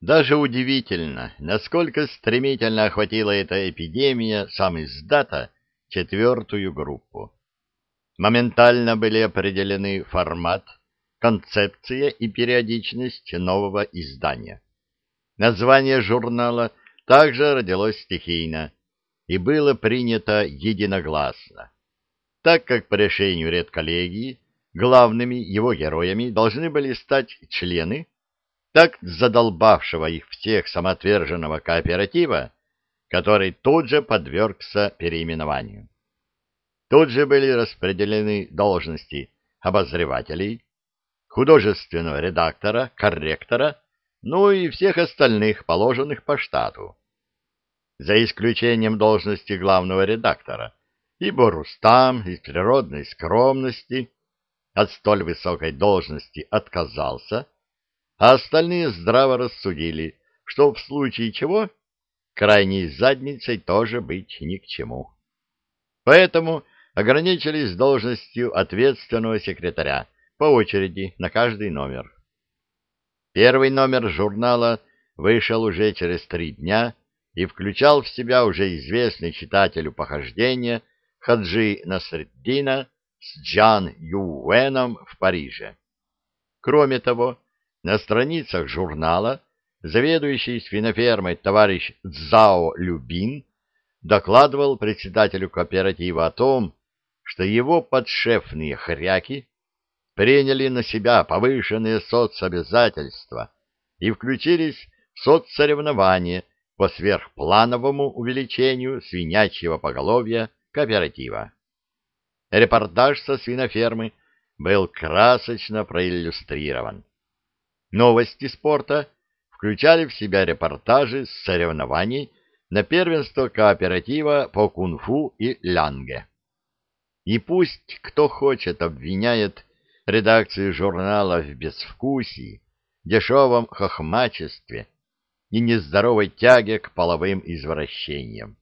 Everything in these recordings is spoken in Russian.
Даже удивительно, насколько стремительно охватила эта эпидемия сам издата четвертую группу. Моментально были определены формат, концепция и периодичность нового издания. Название журнала также родилось стихийно и было принято единогласно, так как по решению редколлегии главными его героями должны были стать члены так задолбавшего их всех самоотверженного кооператива, который тут же подвергся переименованию. Тут же были распределены должности обозревателей, художественного редактора, корректора, ну и всех остальных, положенных по штату. За исключением должности главного редактора, ибо Рустам из природной скромности от столь высокой должности отказался, а остальные здраво рассудили, что в случае чего крайней задницей тоже быть ни к чему. Поэтому ограничились должностью ответственного секретаря по очереди на каждый номер. Первый номер журнала вышел уже через три дня и включал в себя уже известный читателю похождения Хаджи Насреддина с Джан Юэном в Париже. Кроме того, на страницах журнала заведующий свинофермой товарищ Цзао Любин докладывал председателю кооператива о том, что его подшефные хряки приняли на себя повышенные соцобязательства и включились в соцсоревнования по сверхплановому увеличению свинячьего поголовья кооператива. Репортаж со свинофермы был красочно проиллюстрирован. Новости спорта включали в себя репортажи с соревнований на первенство кооператива по кунг-фу и лянге. И пусть кто хочет обвиняет редакцию журнала в безвкусии, дешевом хохмачестве и нездоровой тяге к половым извращениям.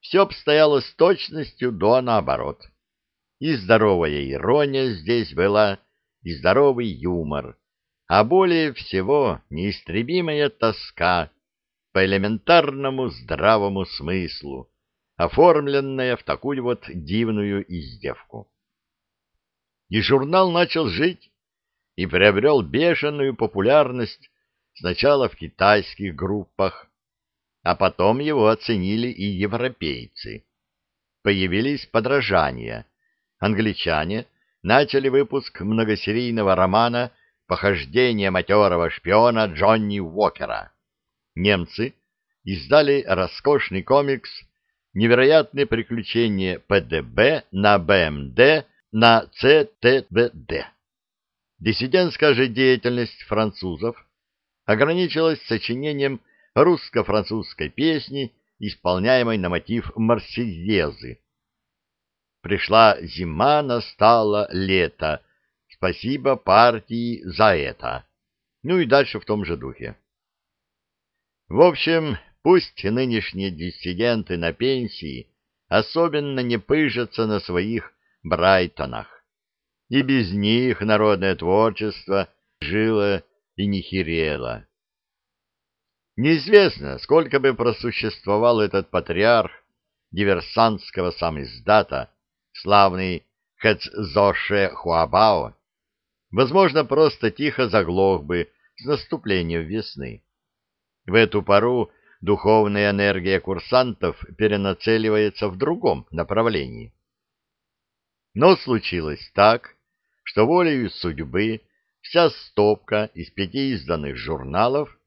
Все обстояло с точностью до наоборот. И здоровая ирония здесь была, и здоровый юмор, а более всего неистребимая тоска по элементарному здравому смыслу, оформленная в такую вот дивную издевку. И журнал начал жить и приобрел бешеную популярность сначала в китайских группах, а потом его оценили и европейцы. Появились подражания. Англичане начали выпуск многосерийного романа «Похождение матерого шпиона Джонни Уокера». Немцы издали роскошный комикс «Невероятные приключения ПДБ на БМД на ЦТБД». Диссидентская же деятельность французов ограничилась сочинением русско-французской песни, исполняемой на мотив «Марсельезы». Пришла зима, настало лето. Спасибо партии за это. Ну и дальше в том же духе. В общем, пусть нынешние диссиденты на пенсии особенно не пыжатся на своих Брайтонах. И без них народное творчество жило и не херело. Неизвестно, сколько бы просуществовал этот патриарх диверсантского самиздата, славный Хэцзоше Хуабао, возможно, просто тихо заглох бы с наступлением весны. В эту пору духовная энергия курсантов перенацеливается в другом направлении. Но случилось так, что волею судьбы вся стопка из пяти изданных журналов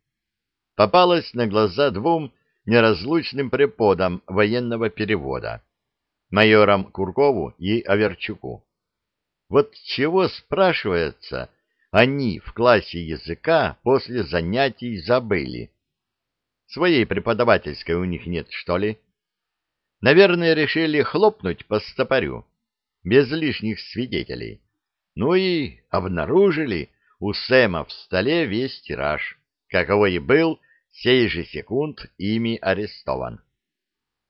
попалась на глаза двум неразлучным преподам военного перевода, майорам Куркову и Аверчуку. Вот чего, спрашивается, они в классе языка после занятий забыли? Своей преподавательской у них нет, что ли? Наверное, решили хлопнуть по стопорю, без лишних свидетелей. Ну и обнаружили у Сэма в столе весь тираж, каковой и был сей же секунд ими арестован.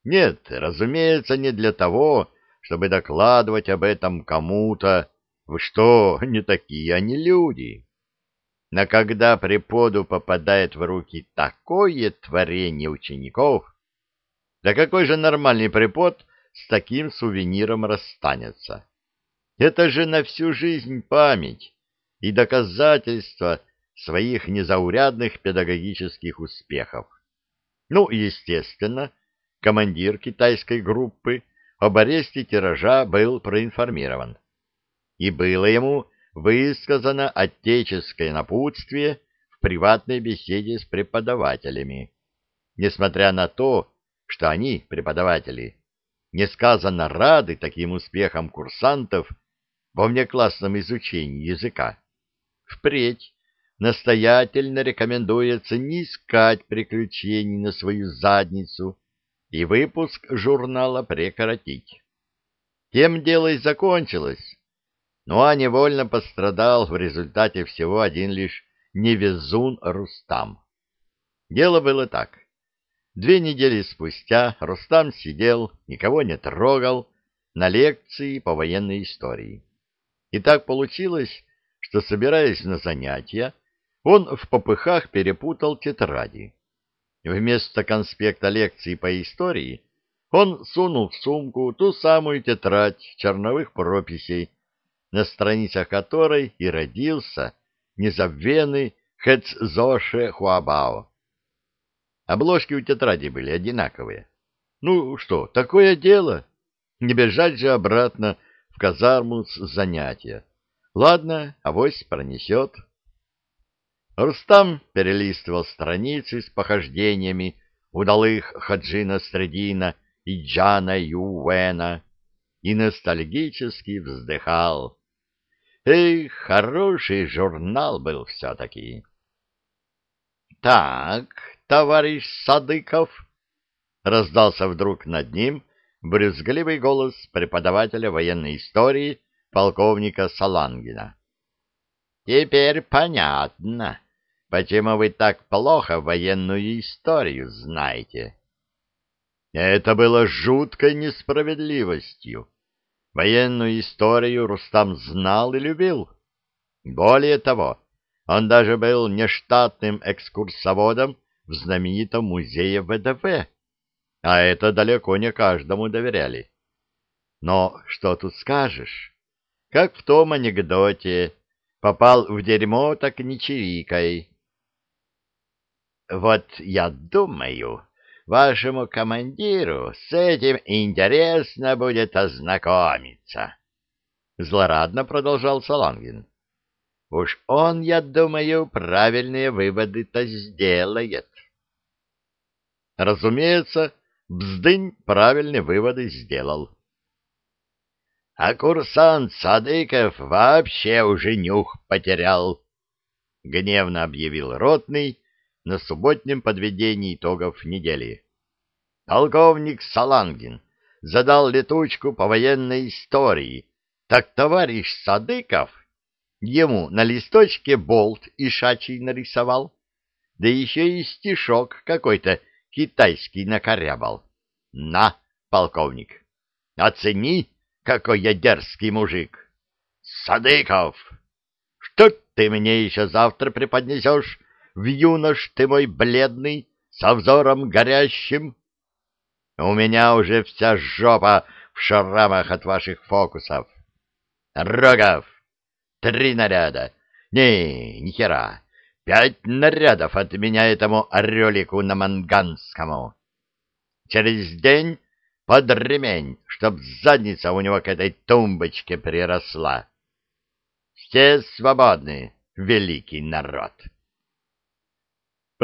Нет, разумеется, не для того, чтобы докладывать об этом кому-то. Вы что, не такие они люди? Но когда преподу попадает в руки такое творение учеников, да какой же нормальный препод с таким сувениром расстанется? Это же на всю жизнь память и доказательство своих незаурядных педагогических успехов. Ну, естественно, командир китайской группы об аресте тиража был проинформирован. И было ему высказано отеческое напутствие в приватной беседе с преподавателями. Несмотря на то, что они, преподаватели, несказанно рады таким успехам курсантов во внеклассном изучении языка, впредь настоятельно рекомендуется не искать приключений на свою задницу и выпуск журнала прекратить. Тем дело и закончилось, ну а невольно пострадал в результате всего один лишь невезун Рустам. Дело было так. Две недели спустя Рустам сидел, никого не трогал, на лекции по военной истории. И так получилось, что, собираясь на занятия, он в попыхах перепутал тетради. Вместо конспекта лекции по истории он сунул в сумку ту самую тетрадь черновых прописей, на страницах которой и родился незабвенный Хэцзоше Хуабао. Обложки у тетради были одинаковые. Ну что, такое дело? Не бежать же обратно в казарму с занятия. Ладно, авось пронесет. Рустам перелистывал страницы с похождениями удалых Хаджина Средина и Джана Ювена и ностальгически вздыхал. Эх, хороший журнал был все-таки. Так, товарищ Садыков, раздался вдруг над ним брюзгливый голос преподавателя военной истории полковника Салангина. Теперь понятно, почему вы так плохо военную историю знаете. Это было жуткой несправедливостью. Военную историю Рустам знал и любил. Более того, он даже был нештатным экскурсоводом в знаменитом музее ВДВ, а это далеко не каждому доверяли. Но что тут скажешь? Как в том анекдоте «попал в дерьмо, так не чирикай». Вот я думаю, вашему командиру с этим интересно будет ознакомиться. Злорадно продолжал Салангин. Уж он, я думаю, правильные выводы-то сделает. Разумеется, Бздынь правильные выводы сделал. А курсант Садыков вообще уже нюх потерял, — гневно объявил ротный, на субботнем подведении итогов недели. Полковник Салангин задал летучку по военной истории, так товарищ Садыков ему на листочке болт ишачий нарисовал, да еще и стишок какой-то китайский накорябал. На, полковник, оцени, какой я дерзкий мужик. Садыков, что ты мне еще завтра преподнесешь юнош ты мой бледный, со взором горящим. У меня уже вся жопа в шрамах от ваших фокусов. Рогов, три наряда. Не, ни хера. Пять нарядов от меня этому орелику на Манганскому. Через день под ремень, чтоб задница у него к этой тумбочке приросла. Все свободны, великий народ.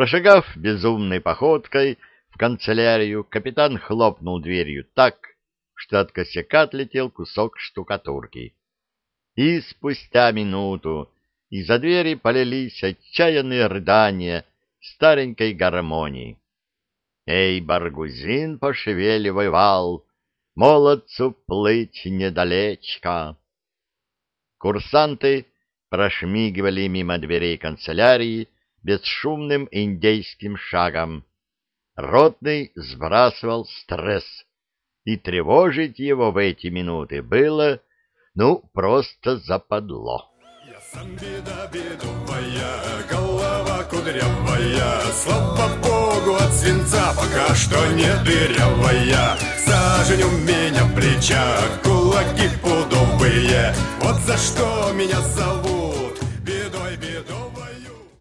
Прошагав безумной походкой в канцелярию, капитан хлопнул дверью так, что от косяка отлетел кусок штукатурки. И спустя минуту из-за двери полились отчаянные рыдания старенькой гармонии. Эй, Баргузин, пошевеливай вал, молодцу плыть недалечко. Курсанты прошмигивали мимо дверей канцелярии, бесшумным индейским шагом. Ротный сбрасывал стресс, и тревожить его в эти минуты было, ну, просто западло. Беда бедовая, голова кудрявая, слава богу от свинца пока что не дырявая. Сажень у меня в плечах, кулаки пудовые, вот за что меня зовут